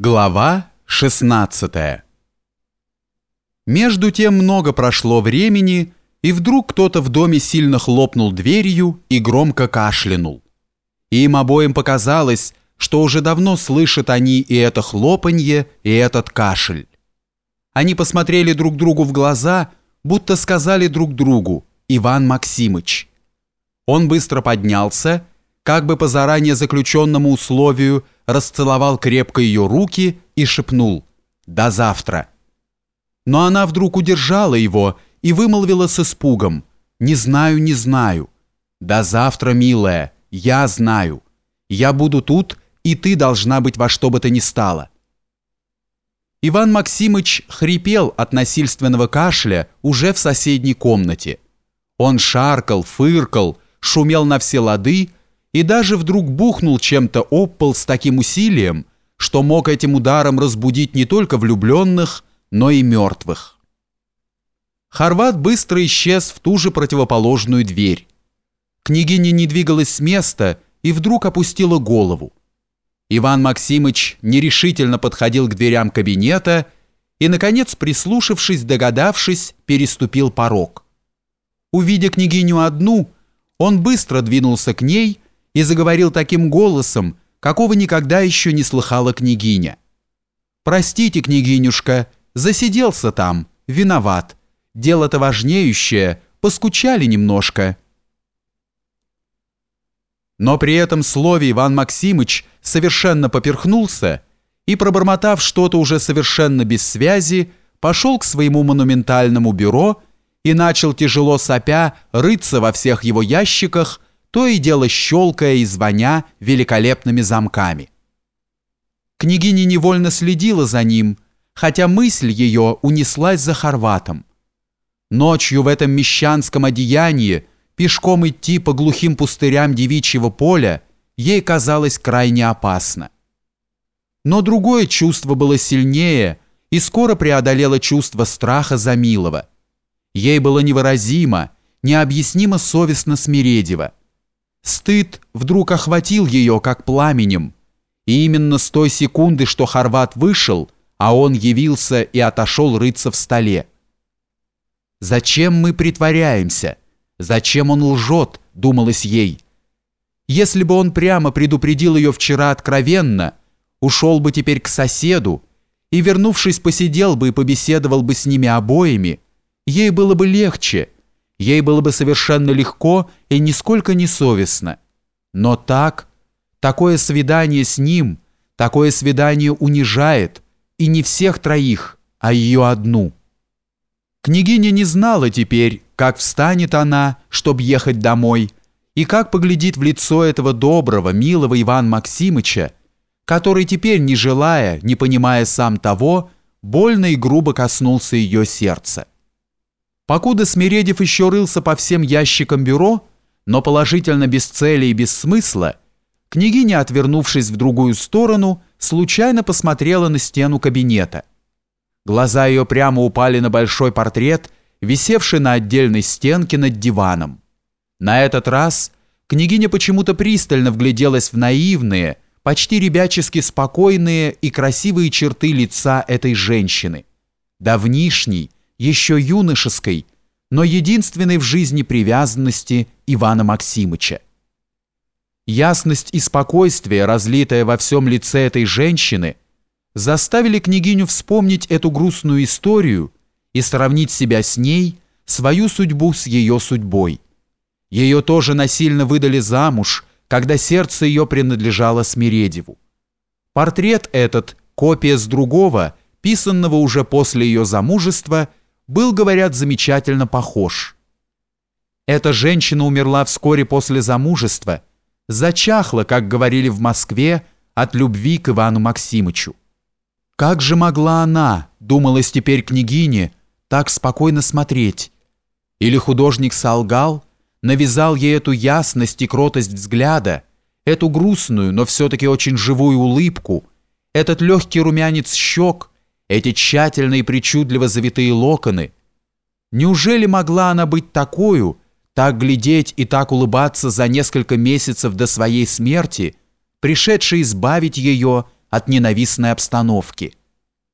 Глава 16 Между тем много прошло времени, и вдруг кто-то в доме сильно хлопнул дверью и громко кашлянул. Им обоим показалось, что уже давно слышат они и это хлопанье, и этот кашель. Они посмотрели друг другу в глаза, будто сказали друг другу «Иван Максимыч». Он быстро поднялся, как бы по заранее заключенному условию – расцеловал крепко ее руки и шепнул «До завтра». Но она вдруг удержала его и вымолвила с испугом «Не знаю, не знаю». «До завтра, милая, я знаю. Я буду тут, и ты должна быть во что бы то ни стало». Иван Максимыч хрипел от насильственного кашля уже в соседней комнате. Он шаркал, фыркал, шумел на все лады, и даже вдруг бухнул чем-то об пол с таким усилием, что мог этим ударом разбудить не только влюбленных, но и мертвых. Хорват быстро исчез в ту же противоположную дверь. Княгиня не двигалась с места и вдруг опустила голову. Иван Максимыч нерешительно подходил к дверям кабинета и, наконец, прислушавшись, догадавшись, переступил порог. Увидя княгиню одну, он быстро двинулся к ней и заговорил таким голосом, какого никогда еще не слыхала княгиня. «Простите, княгинюшка, засиделся там, виноват. Дело-то важнеющее, поскучали немножко». Но при этом слове Иван Максимыч совершенно поперхнулся и, пробормотав что-то уже совершенно без связи, пошел к своему монументальному бюро и начал тяжело сопя рыться во всех его ящиках, то и дело щелкая и звоня великолепными замками. Княгиня невольно следила за ним, хотя мысль ее унеслась за Хорватом. Ночью в этом мещанском одеянии пешком идти по глухим пустырям девичьего поля ей казалось крайне опасно. Но другое чувство было сильнее и скоро преодолело чувство страха за Милова. Ей было невыразимо, необъяснимо совестно Смиредева – Стыд вдруг охватил ее, как пламенем. И именно с той секунды, что Хорват вышел, а он явился и отошел рыться в столе. «Зачем мы притворяемся? Зачем он лжет?» – думалось ей. Если бы он прямо предупредил ее вчера откровенно, ушел бы теперь к соседу и, вернувшись, посидел бы и побеседовал бы с ними обоими, ей было бы легче – Ей было бы совершенно легко и нисколько не совестно. Но так, такое свидание с ним, такое свидание унижает, и не всех троих, а ее одну. Княгиня не знала теперь, как встанет она, чтобы ехать домой, и как поглядит в лицо этого доброго, милого Ивана Максимыча, который теперь, не желая, не понимая сам того, больно и грубо коснулся ее сердца. Покуда Смиредев еще рылся по всем ящикам бюро, но положительно без цели и без смысла, княгиня, отвернувшись в другую сторону, случайно посмотрела на стену кабинета. Глаза ее прямо упали на большой портрет, висевший на отдельной стенке над диваном. На этот раз княгиня почему-то пристально вгляделась в наивные, почти ребячески спокойные и красивые черты лица этой женщины. Давнишней, еще юношеской, но единственной в жизни привязанности Ивана Максимыча. Ясность и спокойствие, разлитое во всем лице этой женщины, заставили княгиню вспомнить эту грустную историю и сравнить себя с ней, свою судьбу с ее судьбой. Ее тоже насильно выдали замуж, когда сердце ее принадлежало Смиредеву. Портрет этот, копия с другого, писанного уже после ее замужества, был, говорят, замечательно похож. Эта женщина умерла вскоре после замужества, зачахла, как говорили в Москве, от любви к Ивану Максимычу. Как же могла она, думалась теперь княгине, так спокойно смотреть? Или художник солгал, навязал ей эту ясность и кротость взгляда, эту грустную, но все-таки очень живую улыбку, этот легкий румянец щек, эти тщательные причудливо завитые локоны. Неужели могла она быть такую, так глядеть и так улыбаться за несколько месяцев до своей смерти, пришедшей избавить ее, от ненавистной обстановки,